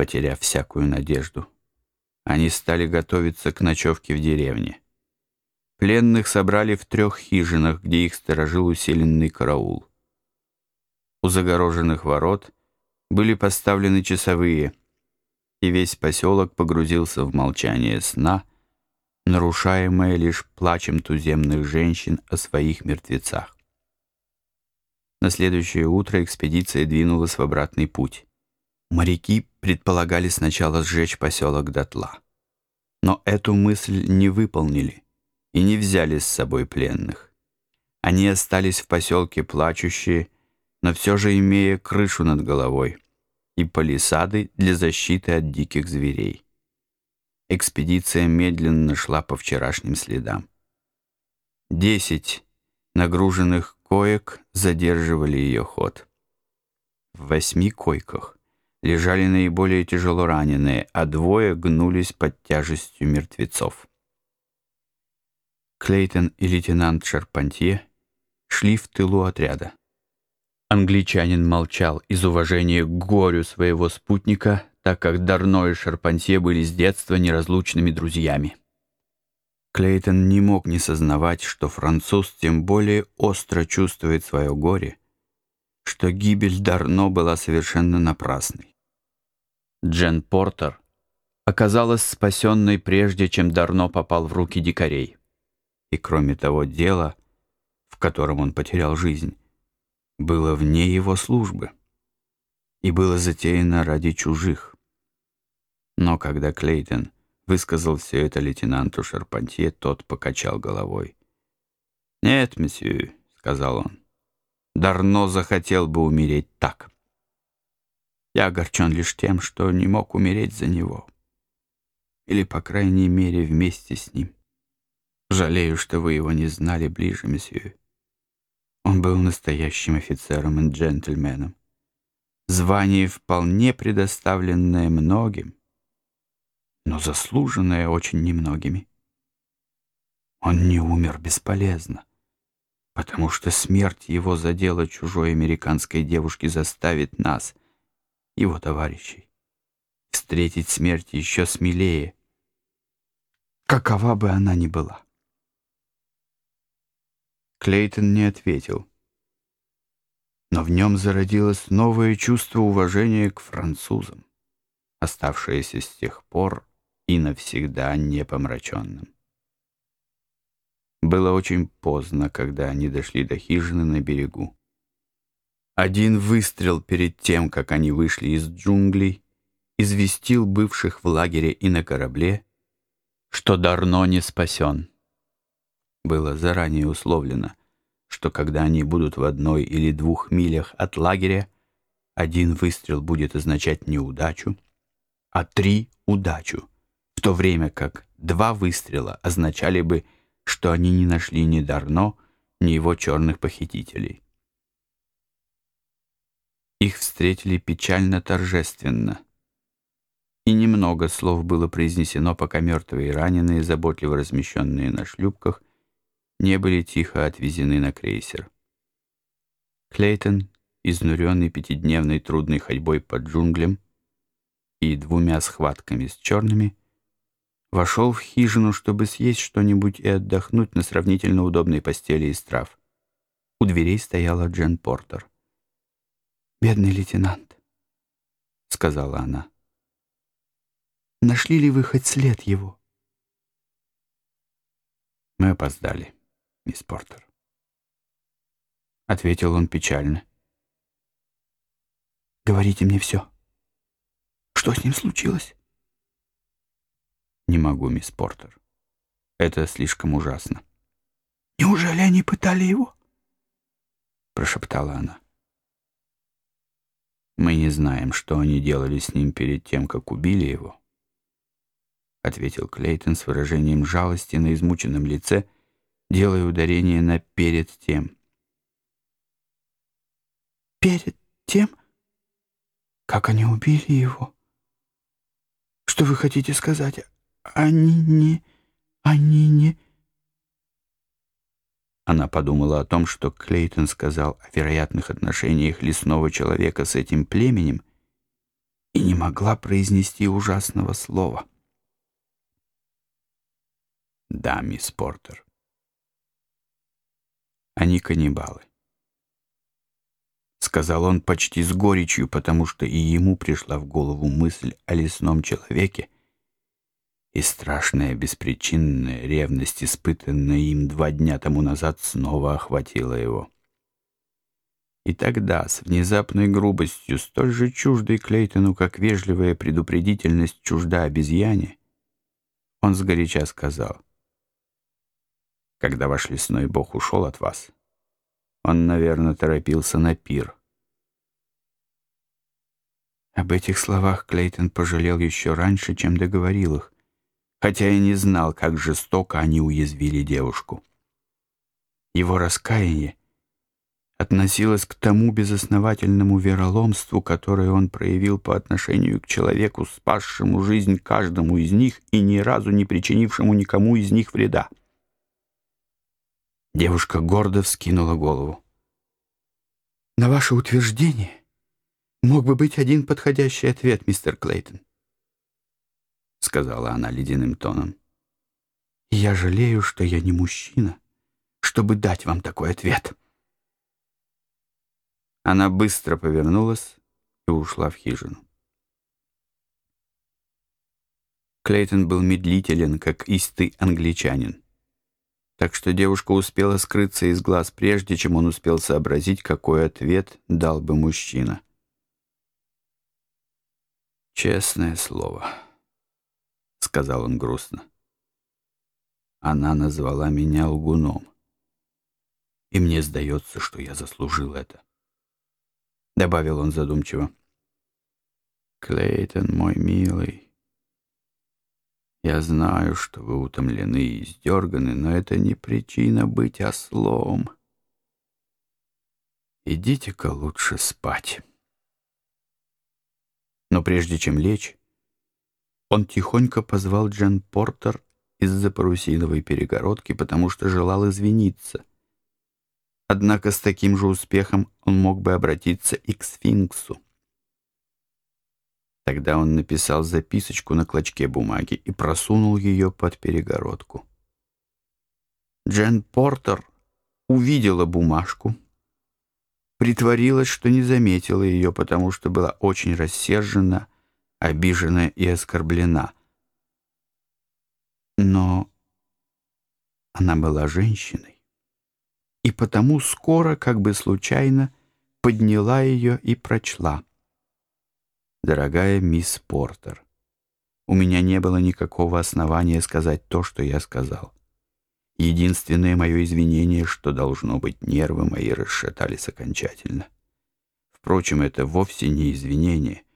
потеряв всякую надежду. Они стали готовиться к ночевке в деревне. Пленных собрали в трех хижинах, где их сторожил усиленный караул. У загороженных ворот были поставлены часовые, и весь поселок погрузился в молчание сна, нарушаемое лишь плачем туземных женщин о своих мертвецах. На следующее утро экспедиция двинулась в обратный путь. Моряки предполагали сначала сжечь поселок дотла. Но эту мысль не выполнили и не взяли с собой пленных. Они остались в поселке плачущие, но все же имея крышу над головой и палисады для защиты от диких зверей. Экспедиция медленно шла по вчерашним следам. Десять нагруженных коек задерживали ее ход. В восьми койках лежали наиболее тяжело раненые, а двое гнулись под тяжестью мертвецов. Клейтон и лейтенант Шарпантье шли в тылу отряда. Англичанин молчал из уважения к горю своего спутника, так как Дарно и Шарпантье были с детства неразлучными друзьями. Клейтон не мог не сознавать, что француз тем более остро чувствует свое горе, что гибель Дарно была совершенно напрасной. Джен Портер оказалась спасенной прежде, чем Дарно попал в руки дикарей. И кроме того, дело, в котором он потерял жизнь, было вне его службы и было затеяно ради чужих. Но когда Клейтон высказал все это лейтенанту Шарпантье, тот покачал головой. «Нет, месье», — сказал он, — «Дарно захотел бы умереть так. Я огорчен лишь тем, что не мог умереть за него. Или, по крайней мере, вместе с ним. Жалею, что вы его не знали ближе, месье. Он был настоящим офицером и джентльменом. Звание вполне предоставленное многим, но заслуженное очень немногими. Он не умер бесполезно, потому что смерть его задела чужой американской девушки заставит нас, его товарищей, встретить смерть еще смелее, какова бы она ни была. Клейтон не ответил. Но в нем зародилось новое чувство уважения к французам, оставшееся с тех пор и навсегда непомраченным. Было очень поздно, когда они дошли до хижины на берегу. Один выстрел перед тем, как они вышли из джунглей, известил бывших в лагере и на корабле, что Дарно не спасен было заранее условлено, что когда они будут в одной или двух милях от лагеря, один выстрел будет означать неудачу, а три — удачу, в то время как два выстрела означали бы, что они не нашли ни Дарно, ни его черных похитителей. Их встретили печально торжественно. И немного слов было произнесено, пока мертвые и раненые, заботливо размещенные на шлюпках, не были тихо отвезены на крейсер. Клейтон, изнуренный пятидневной трудной ходьбой по джунглям и двумя схватками с черными, вошел в хижину, чтобы съесть что-нибудь и отдохнуть на сравнительно удобной постели из трав. У дверей стояла Джен Портер. «Бедный лейтенант», — сказала она. «Нашли ли вы хоть след его?» Мы опоздали мисс Портер. Ответил он печально. Говорите мне все. Что с ним случилось? Не могу, мисс Портер. Это слишком ужасно. Неужели они пытали его? Прошептала она. Мы не знаем, что они делали с ним перед тем, как убили его. Ответил Клейтон с выражением жалости на измученном лице — делая ударение на «перед тем». «Перед тем? Как они убили его? Что вы хотите сказать? Они не... Они не...» Она подумала о том, что Клейтон сказал о вероятных отношениях лесного человека с этим племенем, и не могла произнести ужасного слова. Да, мисс Портер. Они каннибалы. Сказал он почти с горечью, потому что и ему пришла в голову мысль о лесном человеке, и страшная беспричинная ревность, испытанная им два дня тому назад, снова охватила его. И тогда, с внезапной грубостью, столь же чуждой Клейтону, как вежливая предупредительность чужда обезьяне, он сгоряча сказал, «Когда ваш лесной бог ушел от вас, он, наверное, торопился на пир». Об этих словах Клейтон пожалел еще раньше, чем договорил их, хотя и не знал, как жестоко они уязвили девушку. Его раскаяние относилось к тому безосновательному вероломству, которое он проявил по отношению к человеку, спасшему жизнь каждому из них и ни разу не причинившему никому из них вреда. Девушка гордо вскинула голову. «На ваше утверждение мог бы быть один подходящий ответ, мистер Клейтон. — сказала она ледяным тоном. «Я жалею, что я не мужчина, чтобы дать вам такой ответ». Она быстро повернулась и ушла в хижину. Клейтон был медлителен, как истый англичанин. Так что девушка успела скрыться из глаз, прежде чем он успел сообразить, какой ответ дал бы мужчина. Честное слово сказал он грустно. Она назвала меня лгуном. И мне сдается, что я заслужил это. Добавил он задумчиво. Клейтон, мой милый, я знаю, что вы утомлены и издерганы, но это не причина быть ослом. Идите-ка лучше спать. Но прежде чем лечь, он тихонько позвал Джен Портер из-за парусиновой перегородки, потому что желал извиниться. Однако с таким же успехом он мог бы обратиться и к сфинксу. Тогда он написал записочку на клочке бумаги и просунул ее под перегородку. Джен Портер увидела бумажку, притворилась, что не заметила ее, потому что была очень рассержена обижена и оскорблена. Но она была женщиной, и потому скоро, как бы случайно, подняла ее и прочла. «Дорогая мисс Портер, у меня не было никакого основания сказать то, что я сказал. Единственное мое извинение, что, должно быть, нервы мои расшатались окончательно. Впрочем, это вовсе не извинение —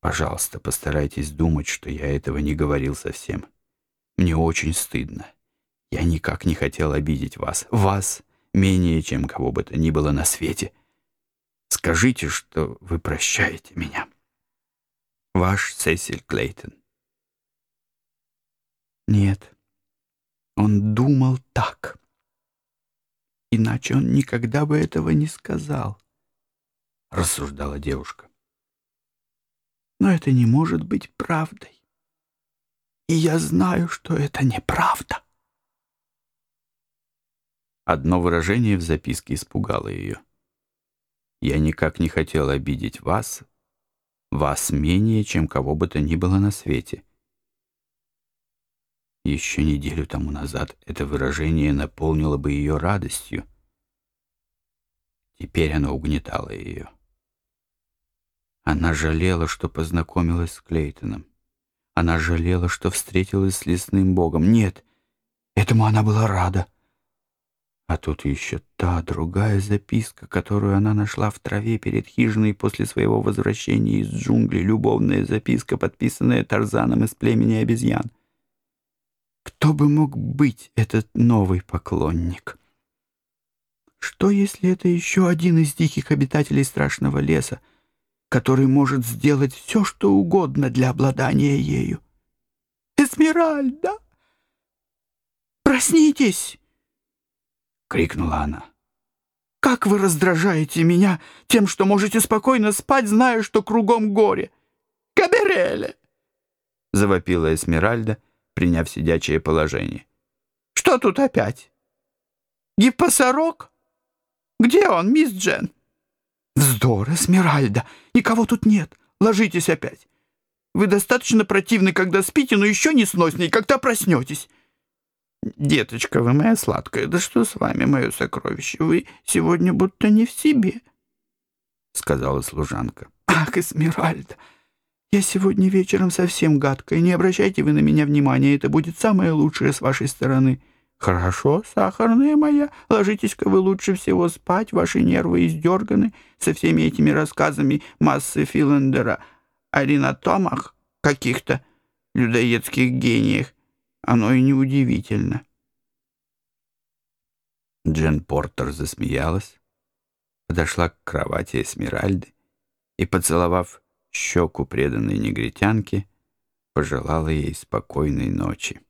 Пожалуйста, постарайтесь думать, что я этого не говорил совсем. Мне очень стыдно. Я никак не хотел обидеть вас. Вас менее, чем кого бы то ни было на свете. Скажите, что вы прощаете меня. Ваш Сесиль Клейтон. Нет, он думал так. Иначе он никогда бы этого не сказал, рассуждала девушка. Но это не может быть правдой. И я знаю, что это неправда. Одно выражение в записке испугало ее. «Я никак не хотел обидеть вас, вас менее, чем кого бы то ни было на свете». Еще неделю тому назад это выражение наполнило бы ее радостью. Теперь оно угнетало ее. Она жалела, что познакомилась с Клейтоном. Она жалела, что встретилась с лесным богом. Нет, этому она была рада. А тут еще та другая записка, которую она нашла в траве перед хижиной после своего возвращения из джунглей. Любовная записка, подписанная Тарзаном из племени обезьян. Кто бы мог быть этот новый поклонник? Что, если это еще один из диких обитателей страшного леса, который может сделать все, что угодно для обладания ею. «Эсмеральда! Проснитесь!» — крикнула она. «Как вы раздражаете меня тем, что можете спокойно спать, зная, что кругом горе! Габереле!» — завопила Эсмеральда, приняв сидячее положение. «Что тут опять? Гиппосорок? Где он, мисс Джен?» «Вздор, Эсмеральда! Никого тут нет! Ложитесь опять! Вы достаточно противны, когда спите, но еще не сносней, когда проснетесь!» «Деточка, вы моя сладкая, да что с вами, мое сокровище? Вы сегодня будто не в себе», — сказала служанка. «Ах, Эсмеральда, я сегодня вечером совсем гадкая, не обращайте вы на меня внимания, это будет самое лучшее с вашей стороны». «Хорошо, сахарная моя, ложитесь-ка вы лучше всего спать, ваши нервы издерганы со всеми этими рассказами массы Филандера о ринотомах каких-то людоедских гениях. Оно и неудивительно». Джен Портер засмеялась, подошла к кровати Эсмеральды и, поцеловав щеку преданной негритянки, пожелала ей спокойной ночи.